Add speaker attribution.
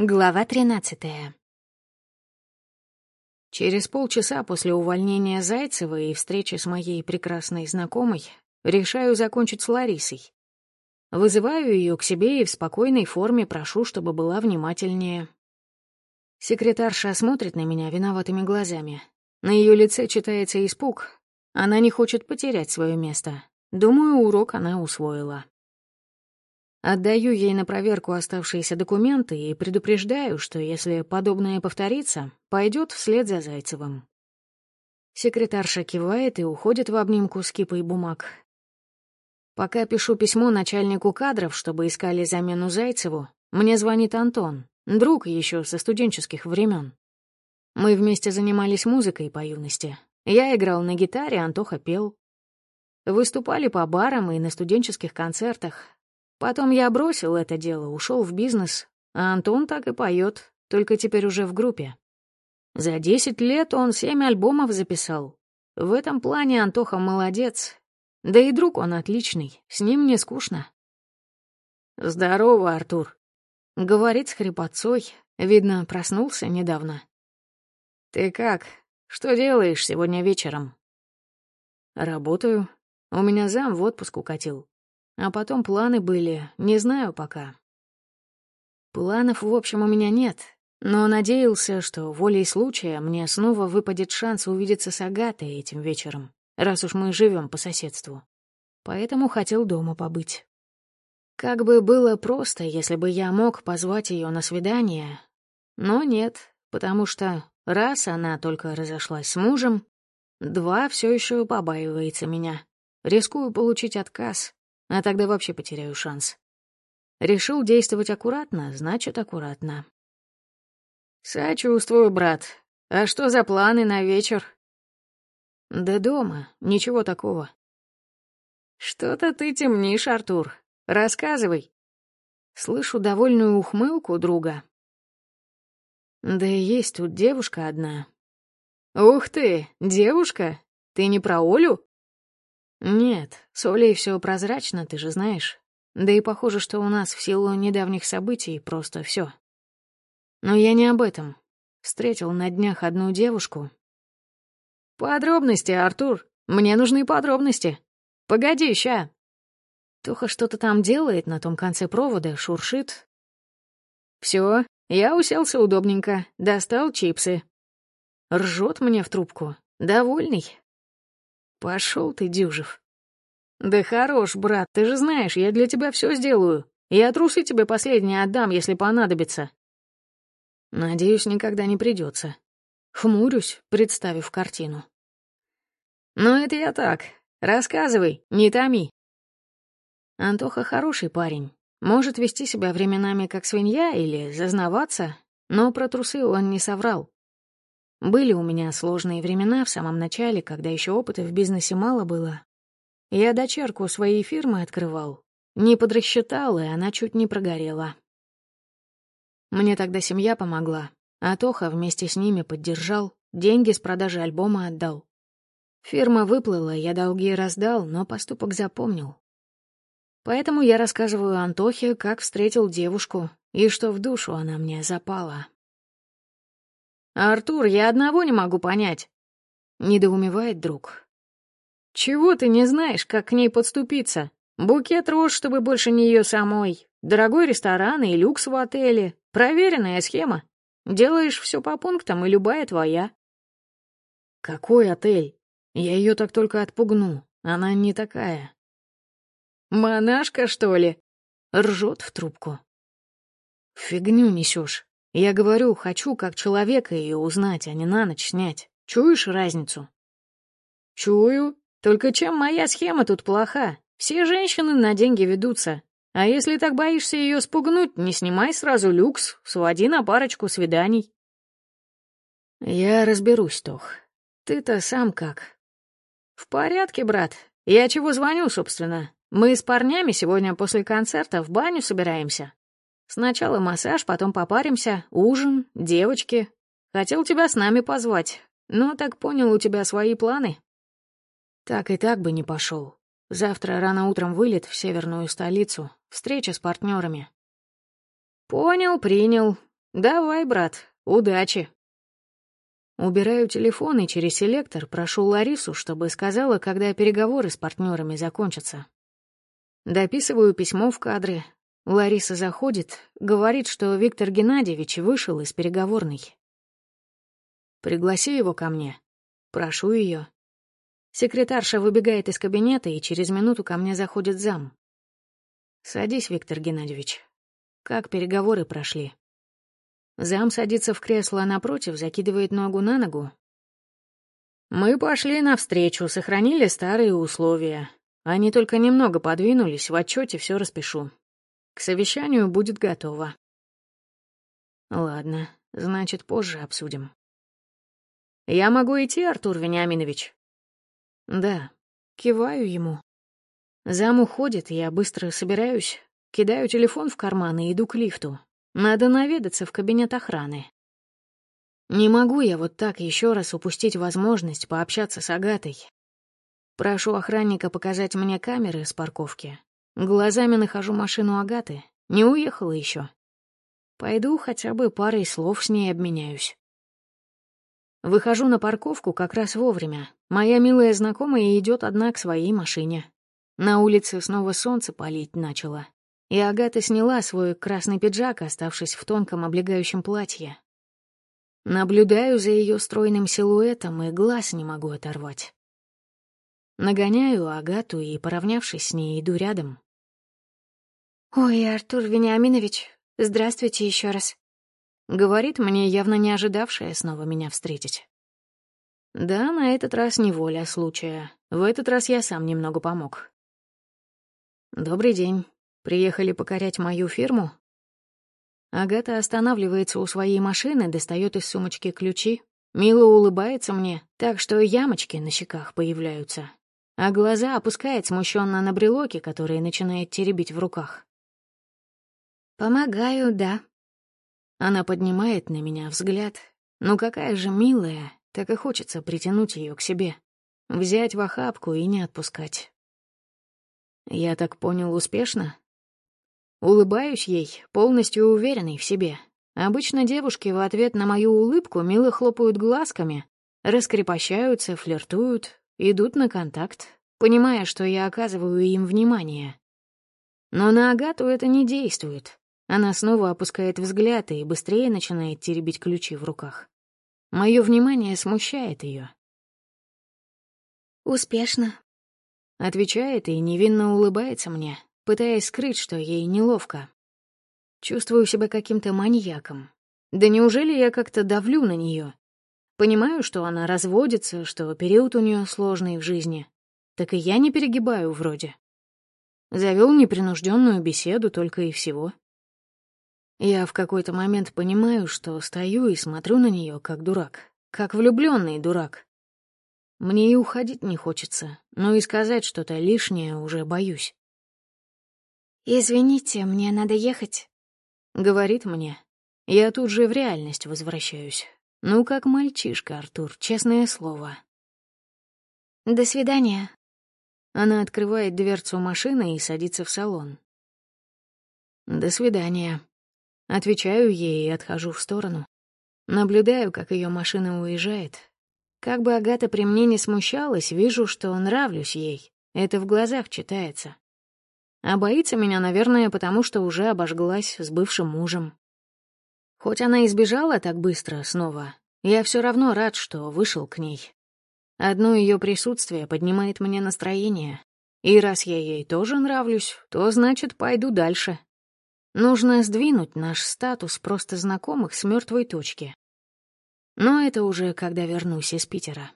Speaker 1: Глава тринадцатая.
Speaker 2: Через полчаса после увольнения Зайцева и встречи с моей прекрасной знакомой решаю закончить с Ларисой. Вызываю ее к себе и в спокойной форме прошу, чтобы была внимательнее. Секретарша смотрит на меня виноватыми глазами. На ее лице читается испуг. Она не хочет потерять свое место. Думаю, урок она усвоила. Отдаю ей на проверку оставшиеся документы и предупреждаю, что если подобное повторится, пойдет вслед за Зайцевым. Секретарша кивает и уходит в обнимку с кипой бумаг. Пока пишу письмо начальнику кадров, чтобы искали замену Зайцеву, мне звонит Антон, друг еще со студенческих времен. Мы вместе занимались музыкой по юности. Я играл на гитаре, Антоха пел. Выступали по барам и на студенческих концертах, Потом я бросил это дело, ушел в бизнес, а Антон так и поет, только теперь уже в группе. За десять лет он семь альбомов записал. В этом плане Антоха молодец. Да и друг он отличный, с ним не скучно. «Здорово, Артур», — говорит с хрипотцой, видно, проснулся недавно. «Ты как? Что делаешь сегодня вечером?» «Работаю. У меня зам в отпуск укатил. А потом планы были, не знаю пока. Планов, в общем, у меня нет, но надеялся, что волей случая мне снова выпадет шанс увидеться с Агатой этим вечером, раз уж мы живем по соседству. Поэтому хотел дома побыть. Как бы было просто, если бы я мог позвать ее на свидание, но нет, потому что раз она только разошлась с мужем, два все еще побаивается меня. Рискую получить отказ, а тогда вообще потеряю шанс. Решил действовать аккуратно, значит, аккуратно. «Сочувствую, брат. А что за планы на вечер?» «Да дома, ничего такого». «Что-то ты темнишь, Артур. Рассказывай». Слышу довольную ухмылку друга. «Да и есть тут девушка одна». «Ух ты, девушка? Ты не про Олю?» «Нет, с Олей все прозрачно, ты же знаешь. Да и похоже, что у нас в силу недавних событий просто все. Но я не об этом. Встретил на днях одну девушку. «Подробности, Артур. Мне нужны подробности. Погоди, ща». Тоха что-то там делает на том конце провода, шуршит. Все, я уселся удобненько, достал чипсы. Ржет мне в трубку, довольный, Пошел ты, Дюжев. Да хорош, брат, ты же знаешь, я для тебя все сделаю. Я трусы тебе последние отдам, если понадобится. Надеюсь, никогда не придется. Хмурюсь, представив картину. Ну, это я так. Рассказывай, не томи. Антоха хороший парень. Может вести себя временами как свинья или зазнаваться, но про трусы он не соврал. Были у меня сложные времена в самом начале, когда еще опыта в бизнесе мало было. Я дочерку своей фирмы открывал. Не подрасчитал, и она чуть не прогорела. Мне тогда семья помогла, а Тоха вместе с ними поддержал, деньги с продажи альбома отдал. Фирма выплыла, я долги раздал, но поступок запомнил. Поэтому я рассказываю Антохе, как встретил девушку и что в душу она мне запала. «Артур, я одного не могу понять», — недоумевает друг. «Чего ты не знаешь, как к ней подступиться? Букет роз, чтобы больше не ее самой. Дорогой ресторан и люкс в отеле. Проверенная схема. Делаешь все по пунктам, и любая твоя». «Какой отель? Я ее так только отпугну. Она не такая». «Монашка, что ли?» — ржет в трубку. «Фигню несешь. Я говорю, хочу как человека ее узнать, а не на ночь снять. Чуешь разницу? Чую. Только чем моя схема тут плоха? Все женщины на деньги ведутся. А если так боишься ее спугнуть, не снимай сразу люкс, своди на парочку свиданий. Я разберусь, Тох. Ты-то сам как? В порядке, брат. Я чего звоню, собственно? Мы с парнями сегодня после концерта в баню собираемся. Сначала массаж, потом попаримся, ужин, девочки. Хотел тебя с нами позвать, но так понял, у тебя свои планы. Так и так бы не пошел. Завтра рано утром вылет в северную столицу, встреча с партнерами. Понял, принял. Давай, брат, удачи. Убираю телефон и через селектор прошу Ларису, чтобы сказала, когда переговоры с партнерами закончатся. Дописываю письмо в кадры. Лариса заходит, говорит, что Виктор Геннадьевич вышел из переговорной. Пригласи его ко мне. Прошу ее. Секретарша выбегает из кабинета, и через минуту ко мне заходит зам. «Садись, Виктор Геннадьевич. Как переговоры прошли?» Зам садится в кресло напротив, закидывает ногу на ногу. «Мы пошли навстречу, сохранили старые условия. Они только немного подвинулись, в отчете все распишу. К совещанию будет готово». «Ладно, значит, позже обсудим». «Я могу идти, Артур Вениаминович?» «Да». Киваю ему. Зам уходит, я быстро собираюсь, кидаю телефон в карман и иду к лифту. Надо наведаться в кабинет охраны. Не могу я вот так еще раз упустить возможность пообщаться с Агатой. Прошу охранника показать мне камеры с парковки. Глазами нахожу машину Агаты. Не уехала еще. Пойду хотя бы парой слов с ней обменяюсь. Выхожу на парковку как раз вовремя. Моя милая знакомая идет одна к своей машине. На улице снова солнце палить начало и Агата сняла свой красный пиджак, оставшись в тонком облегающем платье. Наблюдаю за ее стройным силуэтом и глаз не могу оторвать. Нагоняю Агату и, поравнявшись с ней, иду рядом.
Speaker 1: «Ой, Артур Вениаминович, здравствуйте еще раз», — говорит мне, явно не ожидавшая снова меня встретить.
Speaker 2: Да, на этот раз не воля случая. В этот раз я сам немного помог. «Добрый день. Приехали покорять мою фирму? Агата останавливается у своей машины, достает из сумочки ключи, мило улыбается мне, так что ямочки на щеках появляются, а глаза опускает смущенно на брелоки, которые начинает теребить в руках.
Speaker 1: «Помогаю, да».
Speaker 2: Она поднимает на меня взгляд. Ну какая же милая, так и хочется притянуть ее к себе, взять в охапку и не отпускать. Я так понял, успешно? Улыбаюсь ей, полностью уверенной в себе. Обычно девушки в ответ на мою улыбку мило хлопают глазками, раскрепощаются, флиртуют, идут на контакт, понимая, что я оказываю им внимание. Но на Агату это не действует. Она снова опускает взгляд и быстрее начинает теребить ключи в руках. Мое внимание смущает ее.
Speaker 1: «Успешно», —
Speaker 2: отвечает и невинно улыбается мне, пытаясь скрыть, что ей неловко. Чувствую себя каким-то маньяком. Да неужели я как-то давлю на нее? Понимаю, что она разводится, что период у нее сложный в жизни. Так и я не перегибаю вроде. Завел непринужденную беседу только и всего. Я в какой-то момент понимаю, что стою и смотрю на нее как дурак, как влюбленный дурак. Мне и уходить не хочется, но и сказать что-то лишнее уже боюсь.
Speaker 1: «Извините, мне надо ехать», —
Speaker 2: говорит мне. Я тут же в реальность возвращаюсь. Ну, как мальчишка, Артур, честное слово.
Speaker 1: «До свидания».
Speaker 2: Она открывает дверцу машины и садится в салон. «До свидания». Отвечаю ей и отхожу в сторону. Наблюдаю, как ее машина уезжает. Как бы Агата при мне не смущалась, вижу, что нравлюсь ей. Это в глазах читается. А боится меня, наверное, потому что уже обожглась с бывшим мужем. Хоть она избежала так быстро снова, я все равно рад, что вышел к ней. Одно ее присутствие поднимает мне настроение. И раз я ей тоже нравлюсь, то значит, пойду дальше. Нужно сдвинуть наш статус просто знакомых с мертвой точки. Но это уже когда вернусь из Питера.